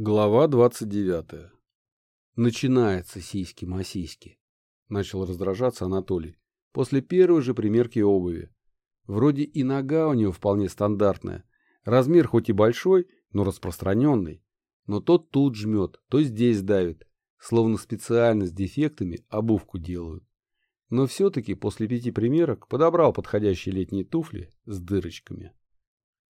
Глава 29. Начинается сиськи-масиськи. Начал раздражаться Анатолий. После первой же примерки обуви. Вроде и нога у него вполне стандартная. Размер хоть и большой, но распространенный. Но тот тут жмет, то здесь давит. Словно специально с дефектами обувку делают. Но все-таки после пяти примерок подобрал подходящие летние туфли с дырочками.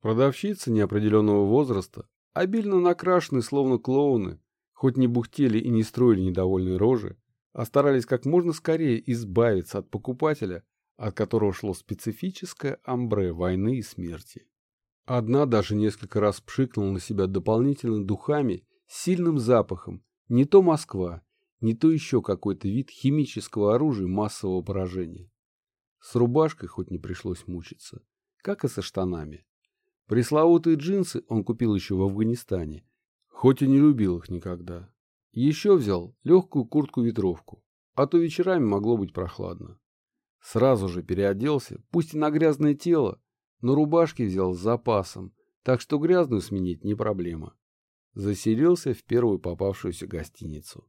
Продавщица неопределенного возраста обильно накрашены, словно клоуны, хоть не бухтели и не строили недовольные рожи, а старались как можно скорее избавиться от покупателя, от которого шло специфическое амбре войны и смерти. Одна даже несколько раз пшикнула на себя дополнительно духами сильным запахом, не то Москва, не то еще какой-то вид химического оружия массового поражения. С рубашкой хоть не пришлось мучиться, как и со штанами. Пресловутые джинсы он купил еще в Афганистане, хоть и не любил их никогда. Еще взял легкую куртку-ветровку, а то вечерами могло быть прохладно. Сразу же переоделся, пусть и на грязное тело, но рубашки взял с запасом, так что грязную сменить не проблема. Заселился в первую попавшуюся гостиницу.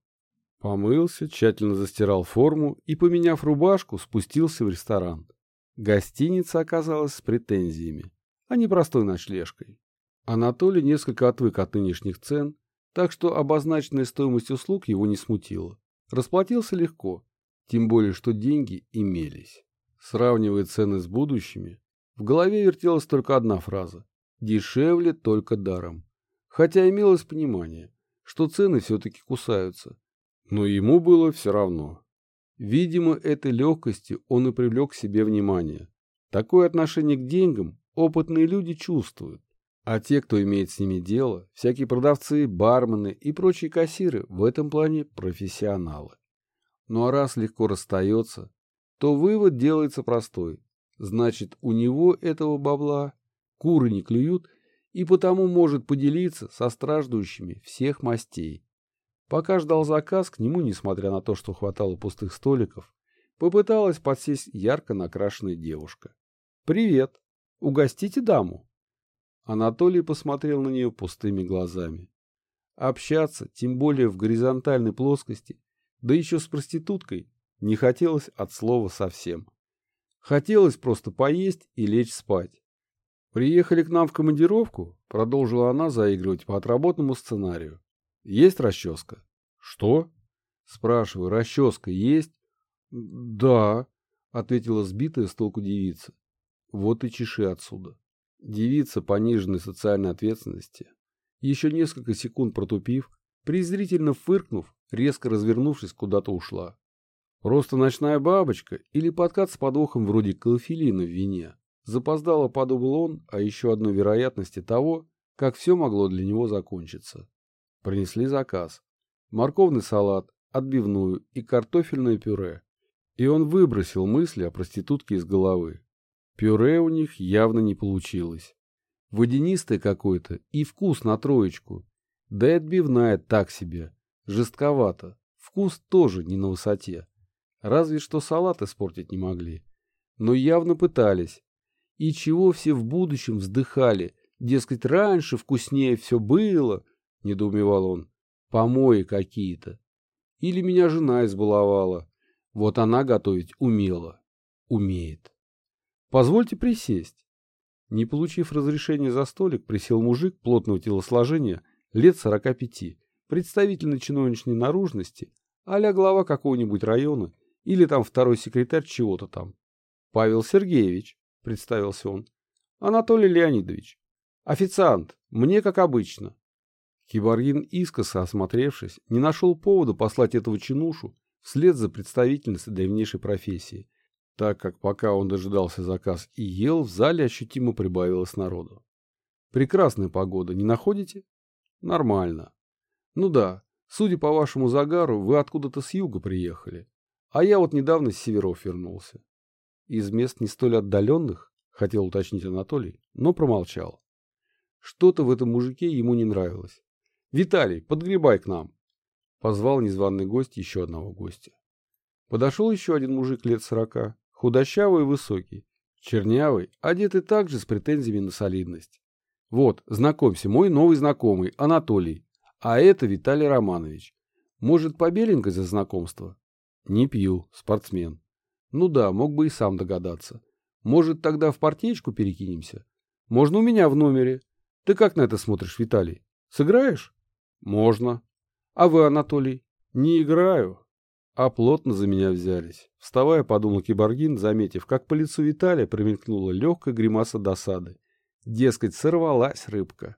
Помылся, тщательно застирал форму и, поменяв рубашку, спустился в ресторан. Гостиница оказалась с претензиями а не простой ночлежкой. Анатолий несколько отвык от нынешних цен, так что обозначенная стоимость услуг его не смутила. Расплатился легко, тем более, что деньги имелись. Сравнивая цены с будущими, в голове вертелась только одна фраза – дешевле только даром. Хотя имелось понимание, что цены все-таки кусаются, но ему было все равно. Видимо, этой легкостью он и привлек к себе внимание. Такое отношение к деньгам опытные люди чувствуют. А те, кто имеет с ними дело, всякие продавцы, бармены и прочие кассиры в этом плане профессионалы. Ну а раз легко расстается, то вывод делается простой. Значит, у него этого бабла куры не клюют и потому может поделиться со страждущими всех мастей. Пока ждал заказ, к нему, несмотря на то, что хватало пустых столиков, попыталась подсесть ярко накрашенная девушка. «Привет!» Угостите даму. Анатолий посмотрел на нее пустыми глазами. Общаться, тем более в горизонтальной плоскости, да еще с проституткой, не хотелось от слова совсем. Хотелось просто поесть и лечь спать. «Приехали к нам в командировку?» — продолжила она заигрывать по отработанному сценарию. «Есть расческа?» «Что?» — спрашиваю. «Расческа есть?» «Да», — ответила сбитая с толку девица. Вот и чеши отсюда. Девица пониженной социальной ответственности, еще несколько секунд протупив, презрительно фыркнув, резко развернувшись, куда-то ушла. Просто ночная бабочка или подкат с подвохом вроде клофелина в вине. Запоздало подумал он о еще одной вероятности того, как все могло для него закончиться. Принесли заказ. Морковный салат, отбивную и картофельное пюре. И он выбросил мысли о проститутке из головы. Пюре у них явно не получилось. Водянистое какое-то и вкус на троечку. Да и отбивная так себе. Жестковато. Вкус тоже не на высоте. Разве что салат испортить не могли. Но явно пытались. И чего все в будущем вздыхали. Дескать, раньше вкуснее все было, недоумевал он. Помои какие-то. Или меня жена избаловала. Вот она готовить умела. Умеет. Позвольте присесть. Не получив разрешения за столик, присел мужик плотного телосложения, лет сорока пяти, представительной чиновничной наружности, а глава какого-нибудь района или там второй секретарь чего-то там. Павел Сергеевич, представился он. Анатолий Леонидович. Официант, мне как обычно. Киборгин, искоса осмотревшись, не нашел повода послать этого чинушу вслед за представительницей древнейшей профессии – так как пока он дожидался заказ и ел, в зале ощутимо прибавилось народу. Прекрасная погода, не находите? Нормально. Ну да, судя по вашему загару, вы откуда-то с юга приехали, а я вот недавно с северов вернулся. Из мест не столь отдаленных, хотел уточнить Анатолий, но промолчал. Что-то в этом мужике ему не нравилось. «Виталий, подгребай к нам!» Позвал незваный гость еще одного гостя. Подошел еще один мужик лет сорока, Худощавый и высокий. Чернявый, одетый также с претензиями на солидность. Вот, знакомься, мой новый знакомый, Анатолий. А это Виталий Романович. Может, побеленькой за знакомство? Не пью, спортсмен. Ну да, мог бы и сам догадаться. Может, тогда в партеечку перекинемся? Можно у меня в номере. Ты как на это смотришь, Виталий? Сыграешь? Можно. А вы, Анатолий? Не играю. А плотно за меня взялись. Вставая, подумал Киборгин, заметив, как по лицу Виталия промелькнула легкая гримаса досады. Дескать, сорвалась рыбка.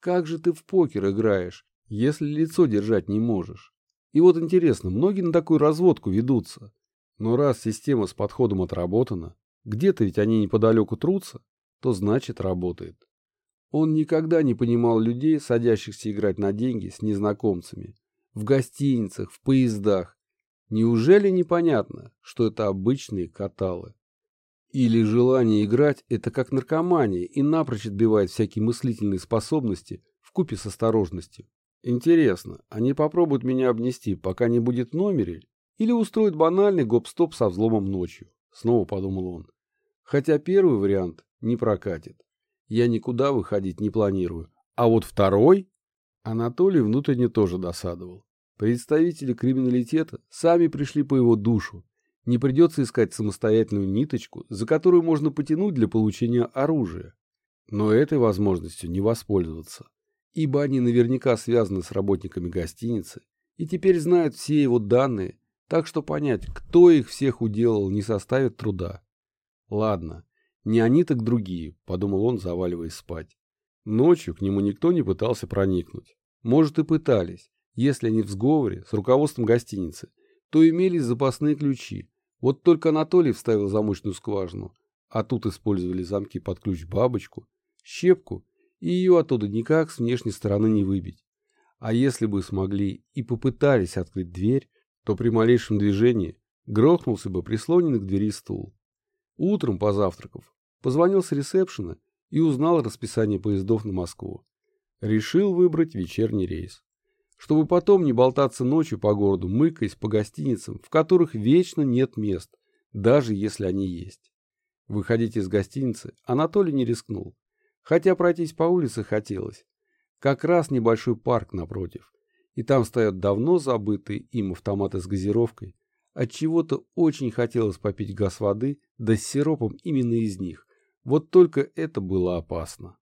Как же ты в покер играешь, если лицо держать не можешь? И вот интересно, многие на такую разводку ведутся. Но раз система с подходом отработана, где-то ведь они неподалеку трутся, то значит работает. Он никогда не понимал людей, садящихся играть на деньги с незнакомцами. В гостиницах, в поездах. Неужели непонятно, что это обычные каталы? Или желание играть – это как наркомания и напрочь отбивает всякие мыслительные способности в купе с осторожностью. Интересно, они попробуют меня обнести, пока не будет в номере, или устроят банальный гоп-стоп со взломом ночью? Снова подумал он. Хотя первый вариант не прокатит. Я никуда выходить не планирую. А вот второй... Анатолий внутренне тоже досадовал. Представители криминалитета сами пришли по его душу. Не придется искать самостоятельную ниточку, за которую можно потянуть для получения оружия. Но этой возможностью не воспользоваться, ибо они наверняка связаны с работниками гостиницы и теперь знают все его данные так что понять, кто их всех уделал, не составит труда. Ладно, не они, так другие, подумал он, заваливаясь спать. Ночью к нему никто не пытался проникнуть. Может и пытались, если они в сговоре с руководством гостиницы, то имелись запасные ключи. Вот только Анатолий вставил замочную скважину, а тут использовали замки под ключ-бабочку, щепку, и ее оттуда никак с внешней стороны не выбить. А если бы смогли и попытались открыть дверь, то при малейшем движении грохнулся бы прислоненный к двери стул. Утром, позавтракав, позвонил с ресепшена и узнал расписание поездов на Москву. Решил выбрать вечерний рейс. Чтобы потом не болтаться ночью по городу, мыкаясь по гостиницам, в которых вечно нет мест, даже если они есть. Выходить из гостиницы Анатолий не рискнул, хотя пройтись по улице хотелось. Как раз небольшой парк напротив и там стоят давно забытые им автоматы с газировкой. От чего то очень хотелось попить газ воды, да с сиропом именно из них. Вот только это было опасно.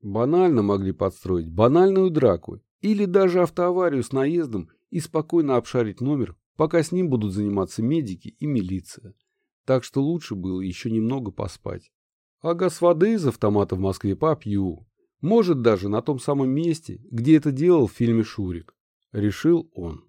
Банально могли подстроить банальную драку или даже автоаварию с наездом и спокойно обшарить номер, пока с ним будут заниматься медики и милиция. Так что лучше было еще немного поспать. А газ воды из автомата в Москве попью. Может, даже на том самом месте, где это делал в фильме «Шурик» решил он.